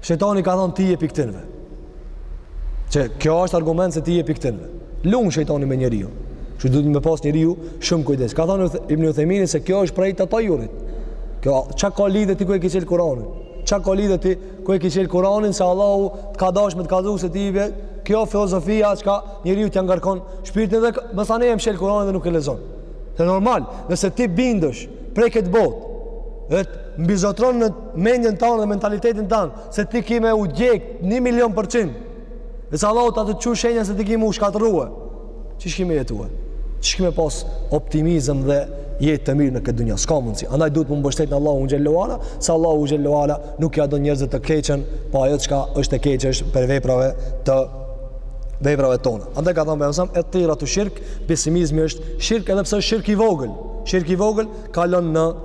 Shejtani ka thonë ti je prej këtynve. Që kjo është argument se ti je prej këtynve. Lun shejtani me njeriun. Që duhet me pas njeriu shumë kujdes. Ka thonë Ibn Uthejmini se kjo është prej tetajurit. Kjo çka ka lidhje ti ku e ke çel Kur'anin? Çka ka lidhje ti ku e ke çel Kur'anin se Allahu të ka dashur me të kallzu se ti je kjo filozofia çka njeriut ia ngarkon shpirtin, domethanë e çel Kur'anin dhe nuk e lexon. Është normal, nëse ti bindesh prej këtë botë dhe mbizotron në mendjen tande dhe mentalitetin tand, se ti ki me u djegë një milion për qind, dhe se Allahu ta ka çu shenjën se ti ki me u shkatërrue, qysh ki me jetue, qysh ki me pas optimizëm dhe jetë të mirë në këtë dunja, s'ka mundësi, andaj duhet m'u mbështetë në Allahun xhelle ue ala, se Allahu xhelle ue ala nuk ja do njerëzve të keqen, po ajo çka është e keqë është prej veprave, prej veprave tona. Andaj ka thënë Pejgamberi alejhi selam, et-tijeratu shirk, pesimizmi është shirk edhe pse është shirk i vogël. Shirku i vogël kalon në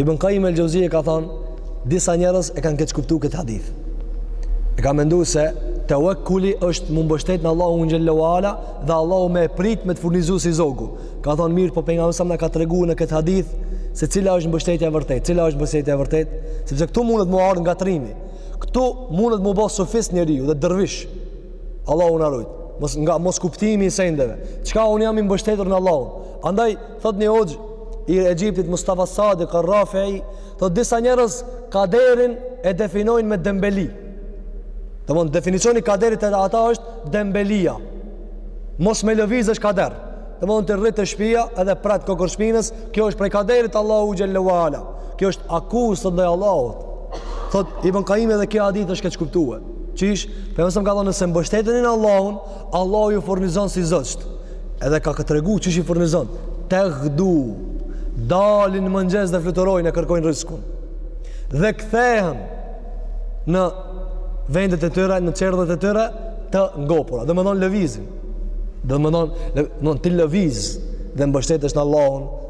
Ibn Kajim el-Xheuzije ka thonë, disa njerëz e kanë keqkuptu këtë hadith. E ka mendu se tevekuli është m'u mbështet në Allahun xhelle ue ala dhe Allahun me e prit me të furnizu si zogu. Ka thonë mirëpo Pejgamberi alejhi selam na ka tregu në këtë hadith se cila është mbështetja e vërtetë, cila është mbështetja e vërtetë, sepse këtu mundet me ardhë ngatërrimi, këtu mundet m'u bo sufist njeriu dhe dervish, Allahu na rujt, nga moskuptimi i sendeve, çka unë jam i mbështetur në Allahun, andaj, Thot një hoxhë i Egjiptit Mustafa Sadik Rafii, thot disa njerëz kaderin e definojnë me dembeli. Domthon definicioni i kaderit te ata është dembelia. Mos me lëviz është kader. Domthon ti rri te shpia edhe pret kokërr shpinës, kjo është prej kaderit të Allahut xhelle ue ala. Kjo është akuzë thot ndaj Allahut. Thot Ibn Kajimi edhe kjo hadith është keqkuptue. Qysh, Pejgamberi alejhi selam ka thonë nëse mbështeteni në Allahun, Allahu ju furnizon si zogjtë edhe ka tregu qysh i furnizon, tegdu, dalin në mëngjes dhe fluturojnë e kërkojnë rizkun dhe kthehen në vendet e tyre në çerdhet e tyre të ngopura domethonë lëvizin domethonë ti lëviz dhe mbështetesh në Allahun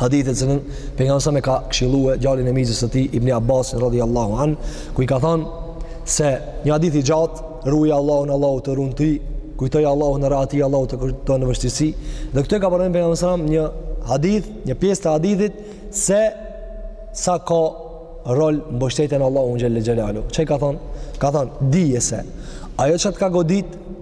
Hadithin se pejgamberi alejhi selam e ka këshilluar djalin e mixhës së tij Ibn Abbasin radijallahu anhu, ku i ka thënë se një hadith i gjatë ruaj Allahun Allahu të ruan ti, kujtoj Allahun në rahati Allahu të kujton në vështirësi dhe këtu e ka përmendur pejgamberi alejhi selam një hadith, një pjesë të hadithit se sa ka rol mbështetja në Allahun xhelle xhelaluhu. Çka i ka thënë? Ka thënë dije se ajo që të ka godit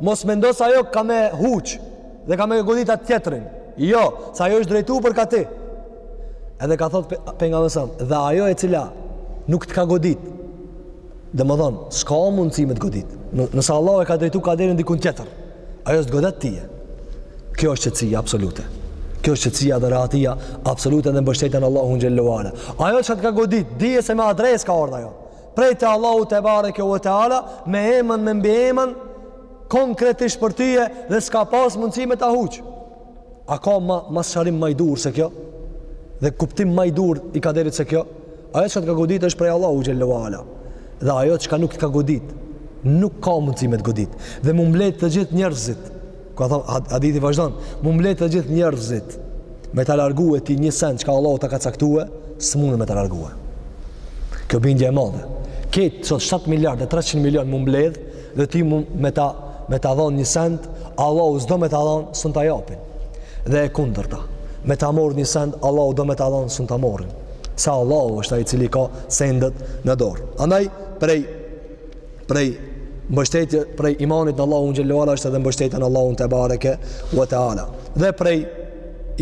Mos mendo se ajo ka me huq dhe ka me godit atë tjetrin. Jo, se ajo është drejtu për kah ti. Edhe ka thot pejgamberi a.s., dhe ajo e cila nuk të ka godit, domethënë, s'ka mundësi me të godit. Nëse Allahu e ka drejtu kaderin dikun tjetër, ajo s'të godet ty. Kjo është qëtësia absolute. Kjo është qetësia dhe rahatia absolute dhe mbështetja në Allahun xhel-le ue ala. Ajo që të ka godit, dije se me adres ka ardh ajo. Prej te Allahu tebareke ue teala me emën me mbiemën konkretisht për ty dhe s'ka pas mundësi me të huq. A ka ma, ma sqarim ma i duhur se kjo? Dhe kuptim ma i duhur i kaderit se kjo? Ajo që të ka godit është prej Allahu xhel-le ue ala. Dhe ajo çka nuk të ka godit, nuk ka mundësi me të godit. Dhe m'u mbledh të gjithë njerëzit, Ka thonë hadithi vazhdon, m'u mbledh të gjithë njerëzit me ta largue ti një send çka Allahu ta ka caktue, s'mundën me ta largue. Kjo bindje e madhe. Ke sot 7 miliardë e 300 milion m'u mbledh dhe ti mu me ta me ta dhon një send, Allahu s'do me ta dhon, s'mun ta japin. Dhe e kundërta. Me ta marr një send, Allahu do me ta dhon, s'mun ta marrin. Se Allahu është ai i cili ka sendet në dorë. Andaj prej prej mbështetje prej imanit në Allahun xhel-le ue ala është edhe mbështetja në Allahun tebareke ue teala dhe prej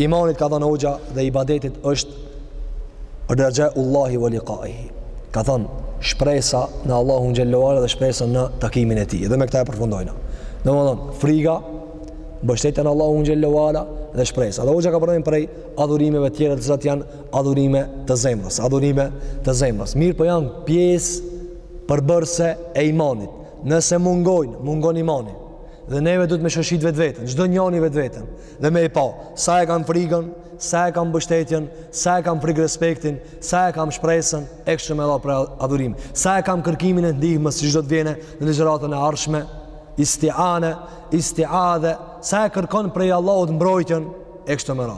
imanit ka thënë hoxha dhe ibadetit është rexha Allahi ve likaihi ka thënë shpresa në Allahun xhel-le ue ala dhe shpresa në takimin e tij dhe me këtë e përfundojna domethënë friga mbështetja në Allahun xhel-le ue ala dhe shpresa. Dhe hoxha ka përmendur prej adhurimeve të tjera të cilat janë adhurime të zemrës, adhurime të zemrës. Mirëpo janë pjesë përbërëse e imanit. Nëse mungojnë, mungon imani. Dhe neve duhet me shoshit vetveten, çdo njani vetveten. Dhe me i pa, sa e kam frigën, sa e kam mbështetjen, sa e kam frikërespektin, sa e kam shpresën, e kështu me radhë prej adhurimi. Sa e kam kërkimin e ndihmës, siç do të vijnë në ligjëratën e ardhshme, istiane, istiadhe, sa e kërkon prej Allahut mbrojtjen, e kështë me dha.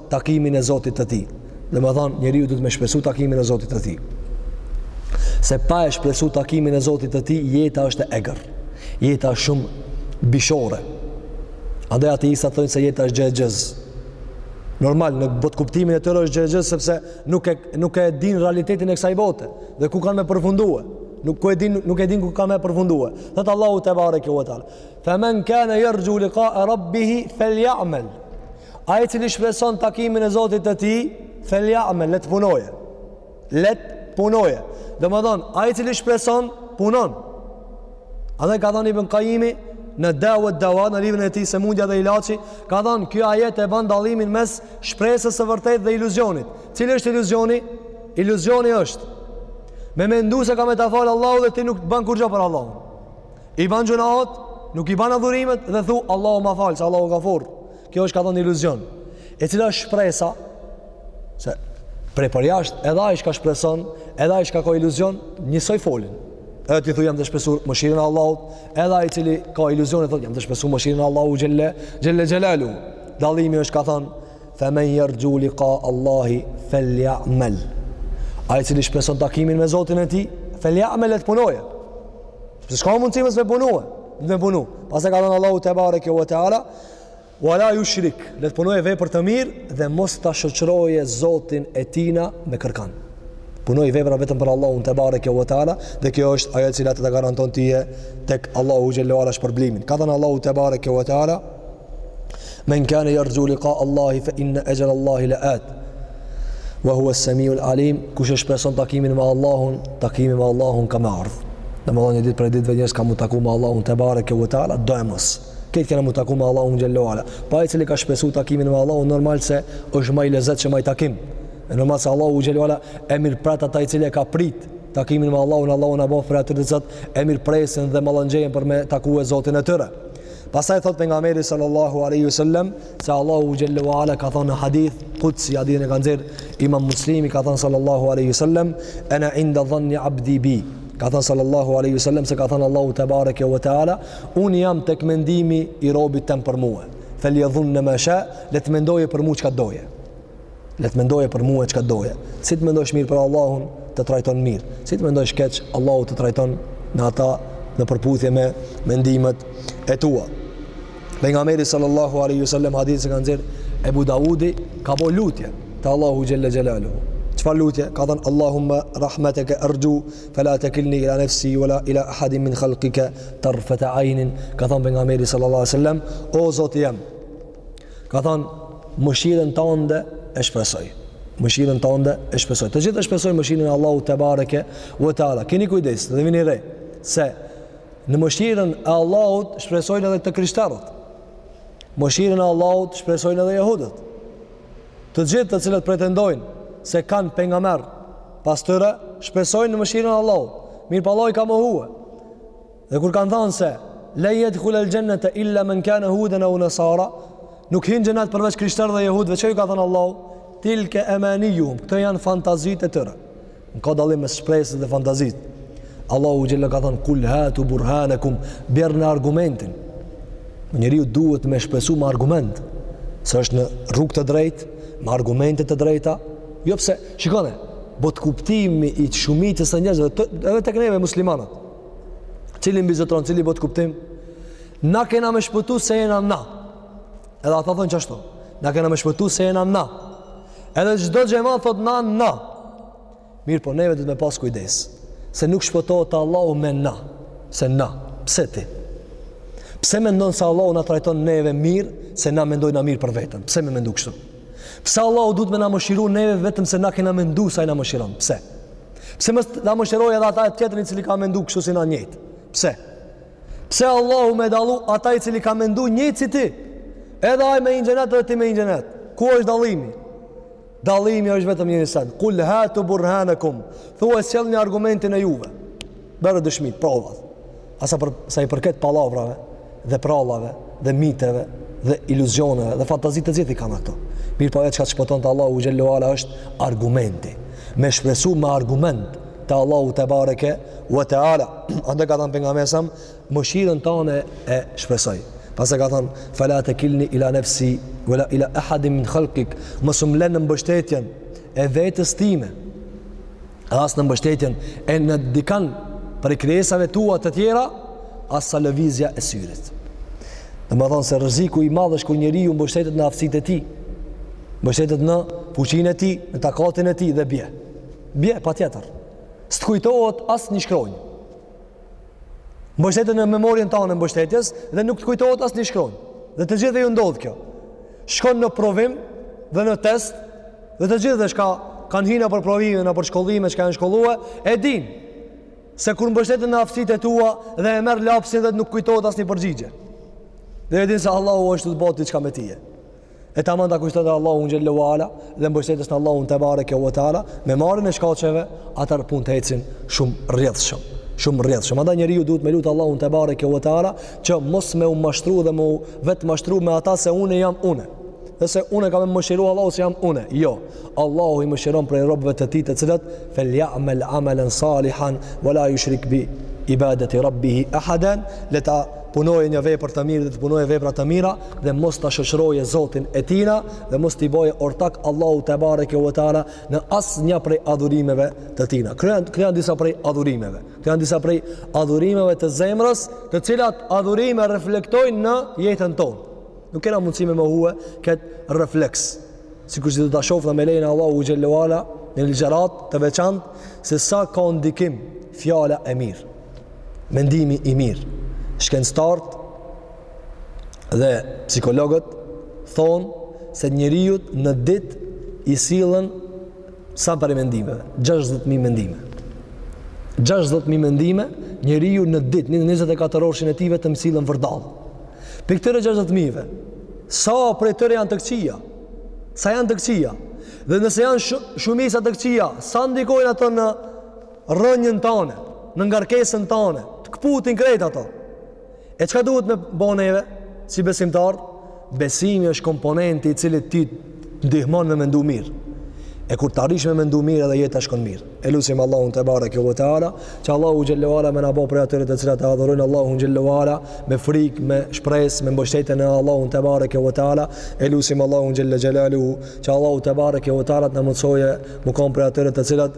takimin e Zotit të tij. Domethënë, njeriu duhet me shpresu takimin e Zotit të tij. Se pa e shpresu takimin e Zotit të tij, jeta është e egrë. Jeta është shumë bishore. Andaj ateistat thonë se jeta është gjëegjëzë. Normal, në botëkuptimin e tyre është gjëegjëzë, sepse nuk e, nuk e din realitetin e kësaj bote. Dhe ku kanë me përfundue. Nuk, ku e din, nuk e din ku kanë me përfundue. Thotë Allahu tebareke ue teala. Femen kane jerxhu likae rabbihi fel-ja'mel. Ai i cili shpreson takimin e Zotit të tij, fel ja'mel, le të punoje. Le të punoje. Domethonë, ai i cili shpreson, punon. Edhe ka thonë Ibn Kajimi, në Da ue Deua, në librin e tij sëmundja dhe ilaçi, ka thonë, ky ajet e ban dallimin mes shpresës së vërtetë dhe iluzionit. Cili është iluzioni? Iluzioni është. Me mendu se ka me ta falë Allahu dhe ti nuk ban kurgjo për Allahu. I ban gjynahet, nuk i ban adhurimet dhe thu, Allahu ma fal, se Allahu gafur. Kjo është ka thonë iluzion. E cila është shpresa? Se prej përjashtë edhe ai çka shpreson, edhe ai çka ka iluzion, njësoj folin. Edhe ti thu jam tu shpresu mëshirën e Allahut, edhe ai cili ka iluzion e thot jam tu shpresu mëshirën e Allahut xhelle, xhelle xhelaluhu. Dallimi është ka thonë, fe men jerxhu lika Allahi fel ja'mel. Ai cili shpreson takimin me Zotin e tij, fel ja'mel le të punoje. Se s'ka mundësi mos me punoje, me punu. Pastaj ka thonë Allahu tebareke ve teala, Wa la yushrik, le të punojë vepër të mirë dhe mos ta shoqëroje Zotin e tina me kërkan. Punoj vepra vetëm për Allahun tebareke ve teala dhe kjo është ajo e cila të, të garanton ty tek Allahu xhelle ue ala shpërblimin. Ka thënë Allahu tebareke ve teala Men kana yarju liqa Allahi fa inna ajala Allahi la'at. Wa huwa as-sami'ul alim, kush e shpreson takimin me Allahun, takimi me Allahun ka me ardh. Domethënë një ditë prej ditëve njerëzit kanë m'u taku me Allahun tebareke ue teala, do e mos. Këtë kena m'u taku me Allahun xhelle ue ala. Po ai i cili ka shpresu takimin me Allahun, normal se është më i lezetshëm ai takim. E normal se Allahu xhelle ue ala e mirëpret ata i cili e ka prit takimin me Allahun, Allahu na bëftë prej atyne që e mirëpresin dhe mallëngjehen për me takue Zotin e tyre. Pastaj thot pejgamberi sallallahu alaihi wasallam se Allahu xhelle ue ala ka thënë në hadith Qudsi, hadithin e ka nxjerrë Imam Muslimi ka thënë sallallahu alaihi wasallam ana inda dhanni abdi bi. Ka thënë sallallahu alaihi wasallam se ka thënë Allahu tebareke ve teala Unë jam tek mendimi i robit tem për mua. Fel yadhunne ma sha, le të mendoje për mua çka të doje. Le të mendoje për mua çka të doje. Si të mendosh mirë për Allahun, të trajton mirë. Si të mendosh keq, Allahu të trajton në ata në përputhje me mendimet e tua. Pejgamberi sallallahu alaihi wasallam hadithin që e ka nxjerrë Ebu Davudi ka bo lutje te Allahu xhelle xhelaluhu. Çfarë lutje? Ka thënë Allahumma rahmeteke arju Fela tekilni ila nefsi wala ila ahadin min khalqika tarfata aynin ka thon pejgamberi sallallahu alaihi wasallam o zoti jem ka thon mëshirën tande e shpresoj mëshirën tande e shpresoj të gjithë e shpresojnë mëshirën e Allahut tebareke we taala keni kujdes dhe vini re se në mëshirën e Allahut shpresojnë edhe të krishterët mëshirën e Allahut shpresojnë edhe jehudët Të gjithë të cilët pretendojnë se kanë pejgamer pas tyre, shpresojnë në mëshirën e Allahut. Mirëpo Allahu i ka mohue. Dhe kur kanë thanë se lan yadkhul al jannata illa man kana hudan aw nasara, nuk hin xhennet përveç krishterë dhe jehudëve, çka ju ka thanë Allahu? Tilka amaniyuhum, këto janë fantazitë e tyre. Ka dallim mes shpresës dhe fantazisë. Allahu xhelle ka thanë kul hatu burhanakum bjerne argumentin. Njeriu duhet me shpresu me argument se është në rrugë të drejtë, me argumente të drejta. Jo pse, shikone, botëkuptimi i shumicës së njerëzve, edhe tek neve muslimanët. Cili mbizotron, cili botëkuptim? Na kena me shpëtu se jena na. Edhe ata thonë qashtu, na kena me shpëtu se jena na. Edhe çdo xhemat thot na, na. Mirëpo neve duhet me pas kujdes, se nuk shpëtohet te Allahu me na, se na, pse ti? Pse mendon se Allahu na trajton neve mirë, se na mendojna mirë për veten, pse me mendu kështu? Pse Allahu duhet me na mëshiru neve vetëm se na kena mendu se ai na mëshiron, pse? Pse mos ta mëshiroj edhe ata tjetrin i cili ka mendu kështu si na njëjtë, pse? Pse Allahu me dallu ata i cili ka mendu njëjtë si ti, edhe ai me hi n'xhenet edhe ti me hi n'xhenet. Ku është dallimi? Dallimi është vetëm në një sen. Kul hatu burhanekum, thuaj sjellni argumentin e juve. Bjere dëshmi, provat. A sa për, sa i përket pallavrave, dhe prallave, dhe miteve, dhe iluzioneve, dhe fantazit, të gjithë i kanë ato. Mirëpo ajo çka të shpëton te Allahu xhelle ue ala është argumenti. Me shpresu me argument te Allahu tebareke, wa ta'ala andaj ka thënë pejgamberi a.s. mëshirën tane e shpresoj pasaj ka thënë fala tekilni ila nefsi wala ila ahadin min khalqik mos më le në mbështetjen e vetës time as në mbështetjen e në dikan prej krijesave tua të tjera as sa lëvizja e syrit domethonë se rreziku i madh është kur njeriu mbështetet në aftësitë e tij mbështetet në fuqinë e tij në takatin e tij dhe bje bje patjetër S'të kujtohet as një shkronjë. Mbështetesh në memorien tane, mbështetesh dhe nuk të kujtohet as një shkronjë. Dhe të gjithëve ju ndodh kjo. Shkon në provim dhe në test dhe të gjithë çka kanë hi nëpër provime, nëpër shkollime, çka janë shkollue, e din se kur mbështetesh në aftësitë e tua dhe e merr lapsin dhe nuk kujtohet asnjë përgjigje. Dhe e din se Allahu është tu bo diçka me tije. E tamam t'kujtohet Allahu xhelle wala dhe mbështetesh në Allahun tebareke u teala me marrjen e shkaqeve, atëherë punët të ecin shumë rrjedhshëm. Shumë rrjedhshëm. Andaj njeriu duhet me lut Allahun tebareke u teala që mos me u mashtru dhe me u vetëmashtru me ata se unë jam unë. Dhe se unë ka me mëshiru Allahu se jam unë. Jo. Allahu i mëshiron prej robëve të tij të cilët fel ya'mal amalan salihan wala yushrik bi ibadati rabbihi ahadan. Le ta punojë një vepër të mirë le të punojë vepra të mira dhe mos ta shoqëroje Zotin e tina dhe mos t'i boje ortak Allahu tebareke ue teala në asnjë prej adhurimeve të tina. Këto janë këto janë disa prej adhurimeve. Këto janë disa prej adhurimeve të zemrës, të cilat adhurime reflektojnë në jetën tonë. Nuk kena mundësi me mohue këtë refleks. Sikur si do ta shohim me lejen e Allahut xhel-le ue ala në ligjëratë të veçantë se sa ka ndikim fjala e mirë, mendimi i mirë, shkencëtarët dhe psikologët thonë se njeriut në ditë i sillen sa prej mendimeve, 60.000 mendime. 60.000 mendime, njeriut në ditë, në 24 orëshin e tij vetëm sillen vërdallë. Prej këtyre 60.000-ve, sa prej tyre janë të këqia? Sa janë të këqia? Dhe nëse janë sh shumisa të këqia, sa ndikojnë ato në rënien tane, në ngarkesën tane, të këputin krejt ato? E çka duhet me bo neve si besimtarë? Besimi është komponenti i cili ty t'ndihmon me mendu mirë. E kur të arrish me mendu mirë edhe jeta të shkon mirë. E lusim Allahun tebareke ue teala, që Allahu xhel-le ue ala me na bo prej atyre të cilat e adhurojnë Allahun xhel-le ue ala, me frikë, me shpresë, me mbështetjen në Allahun tebareke ue teala, e lusim Allahun xhel-le xhelaluhu, që Allahu tebareke ue teala të na mundsoje me konë prej atyre të cilat